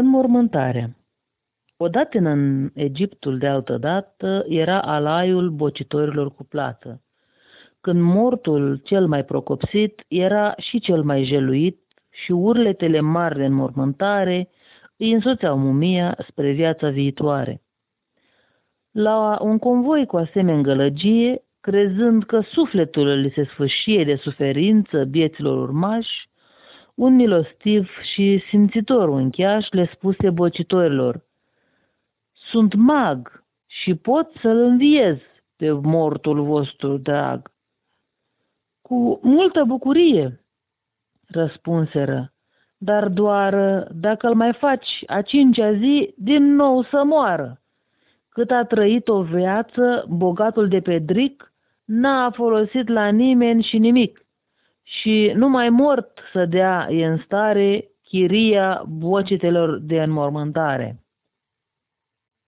Înmormântare Odată în Egiptul de altădată era alaiul bocitorilor cu plată. Când mortul cel mai procopsit era și cel mai jeluit și urletele mari de înmormântare îi însoțeau mumia spre viața viitoare. La un convoi cu asemenea gălăgie, crezând că sufletul li se sfâșie de suferință bieților urmași, un milostiv și simțitor uncheaș le spuse bocitorilor, Sunt mag și pot să-l înviez pe mortul vostru drag. Cu multă bucurie, răspunseră, dar doar dacă îl mai faci a cincea zi, din nou să moară. Cât a trăit o viață, bogatul de Pedric n-a folosit la nimeni și nimic și numai mort să dea e în stare chiria bocitelor de înmormântare.